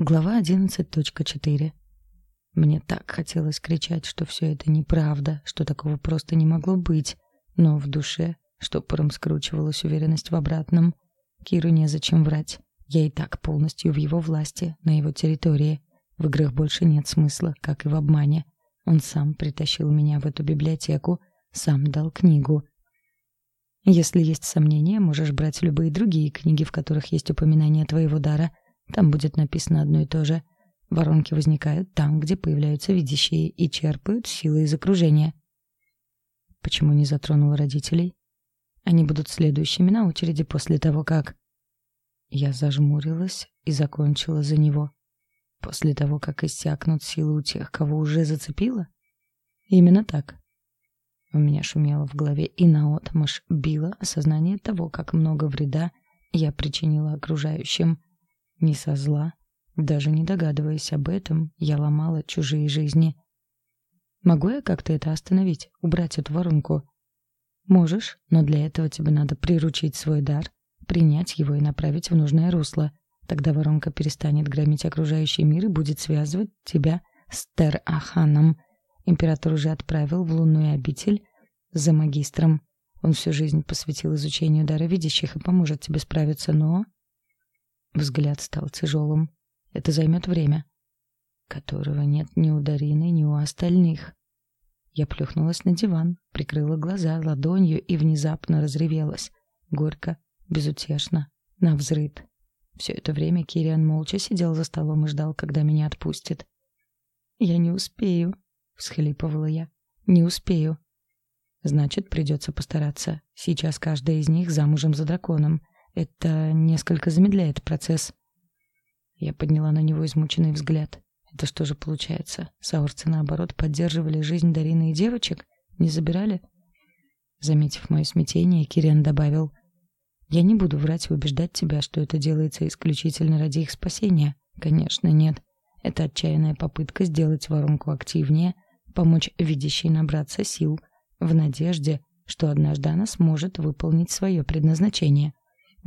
Глава 11.4. Мне так хотелось кричать, что все это неправда, что такого просто не могло быть, но в душе штопором скручивалась уверенность в обратном. Киру незачем врать. Я и так полностью в его власти, на его территории. В играх больше нет смысла, как и в обмане. Он сам притащил меня в эту библиотеку, сам дал книгу. Если есть сомнения, можешь брать любые другие книги, в которых есть упоминание твоего дара — там будет написано одно и то же. Воронки возникают там, где появляются видящие и черпают силы из окружения. Почему не затронул родителей? Они будут следующими на очереди после того, как... Я зажмурилась и закончила за него. После того, как иссякнут силы у тех, кого уже зацепило? Именно так. У меня шумело в голове и наотмашь било осознание того, как много вреда я причинила окружающим. Не со зла, даже не догадываясь об этом, я ломала чужие жизни. Могу я как-то это остановить, убрать эту воронку? Можешь, но для этого тебе надо приручить свой дар, принять его и направить в нужное русло. Тогда воронка перестанет громить окружающий мир и будет связывать тебя с Тер-Аханом. Император уже отправил в лунную обитель за магистром. Он всю жизнь посвятил изучению дара видящих и поможет тебе справиться, но Взгляд стал тяжелым. Это займет время, которого нет ни у Дарины, ни у остальных. Я плюхнулась на диван, прикрыла глаза ладонью и внезапно разревелась. Горько, безутешно, навзрыд. Все это время Кириан молча сидел за столом и ждал, когда меня отпустит. «Я не успею», — всхлипывала я. «Не успею». «Значит, придется постараться. Сейчас каждая из них замужем за драконом. Это несколько замедляет процесс. Я подняла на него измученный взгляд. Это что же получается? Саурцы, наоборот, поддерживали жизнь Дарины и девочек? Не забирали? Заметив мое смятение, Кириан добавил. «Я не буду врать и убеждать тебя, что это делается исключительно ради их спасения. Конечно, нет. Это отчаянная попытка сделать воронку активнее, помочь видящей набраться сил, в надежде, что однажды она сможет выполнить свое предназначение.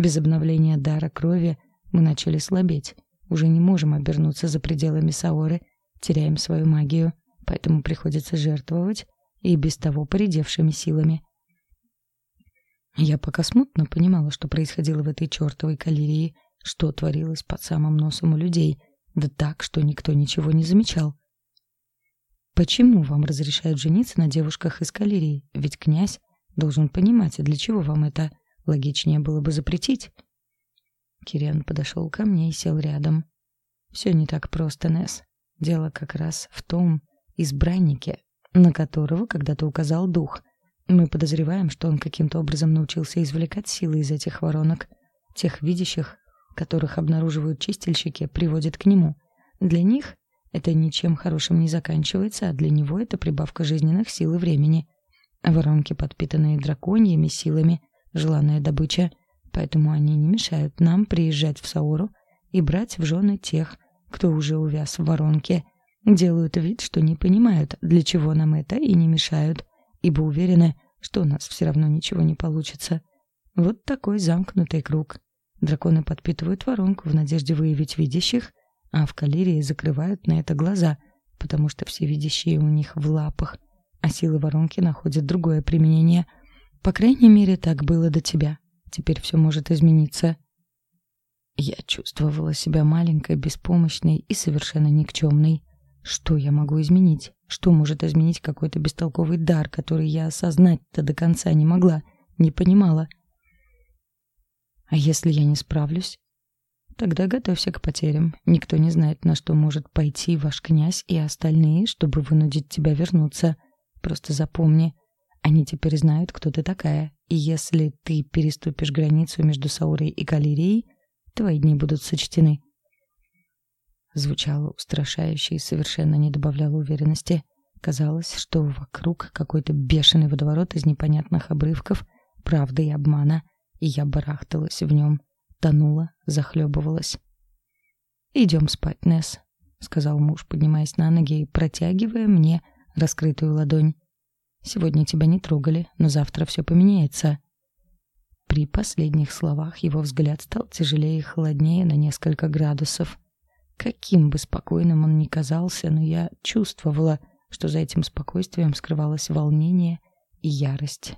Без обновления дара крови мы начали слабеть. Уже не можем обернуться за пределами Саоры, теряем свою магию, поэтому приходится жертвовать и без того поредевшими силами. Я пока смутно понимала, что происходило в этой чертовой калерии, что творилось под самым носом у людей, да так, что никто ничего не замечал. Почему вам разрешают жениться на девушках из калерии? Ведь князь должен понимать, для чего вам это. Логичнее было бы запретить. Кириан подошел ко мне и сел рядом. Все не так просто, Несс. Дело как раз в том избраннике, на которого когда-то указал дух. Мы подозреваем, что он каким-то образом научился извлекать силы из этих воронок. Тех видящих, которых обнаруживают чистильщики, приводит к нему. Для них это ничем хорошим не заканчивается, а для него это прибавка жизненных сил и времени. Воронки, подпитанные драконьими силами, желанная добыча, поэтому они не мешают нам приезжать в Сауру и брать в жены тех, кто уже увяз в воронке, делают вид, что не понимают, для чего нам это, и не мешают, ибо уверены, что у нас все равно ничего не получится. Вот такой замкнутый круг. Драконы подпитывают воронку в надежде выявить видящих, а в Калирии закрывают на это глаза, потому что все видящие у них в лапах, а силы воронки находят другое применение — по крайней мере, так было до тебя. Теперь все может измениться. Я чувствовала себя маленькой, беспомощной и совершенно никчемной. Что я могу изменить? Что может изменить какой-то бестолковый дар, который я осознать-то до конца не могла, не понимала? А если я не справлюсь? Тогда готовься к потерям. Никто не знает, на что может пойти ваш князь и остальные, чтобы вынудить тебя вернуться. Просто запомни, они теперь знают, кто ты такая, и если ты переступишь границу между Саурой и Калирией, твои дни будут сочтены. Звучало устрашающе и совершенно не добавляло уверенности. Казалось, что вокруг какой-то бешеный водоворот из непонятных обрывков правды и обмана, и я барахталась в нем, тонула, захлебывалась. «Идем спать, Несс», — сказал муж, поднимаясь на ноги и протягивая мне раскрытую ладонь. Сегодня тебя не трогали, но завтра все поменяется. При последних словах его взгляд стал тяжелее и холоднее на несколько градусов. Каким бы спокойным он ни казался, но я чувствовала, что за этим спокойствием скрывалось волнение и ярость.